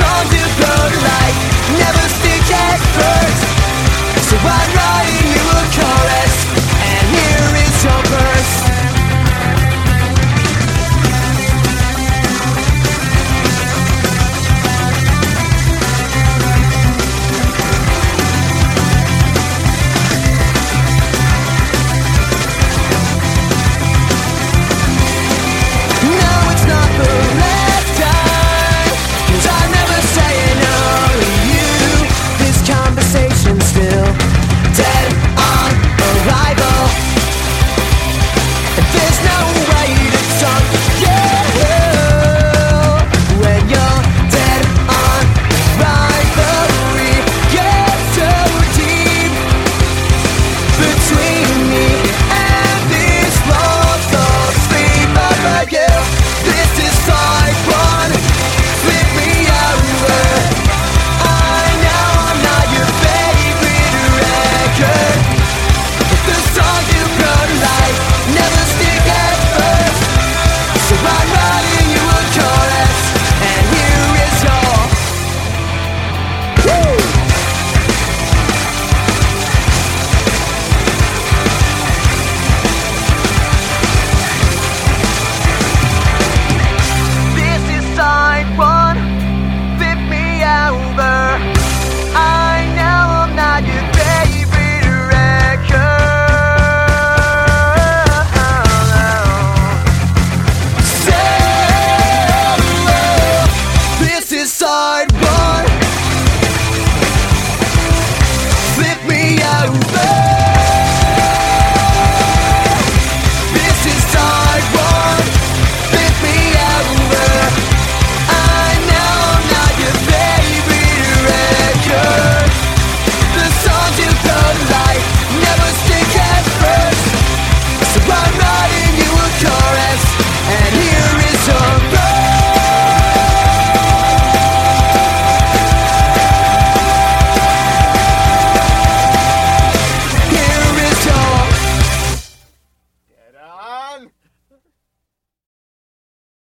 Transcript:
Don't you go to life never stick at first. So I know decide.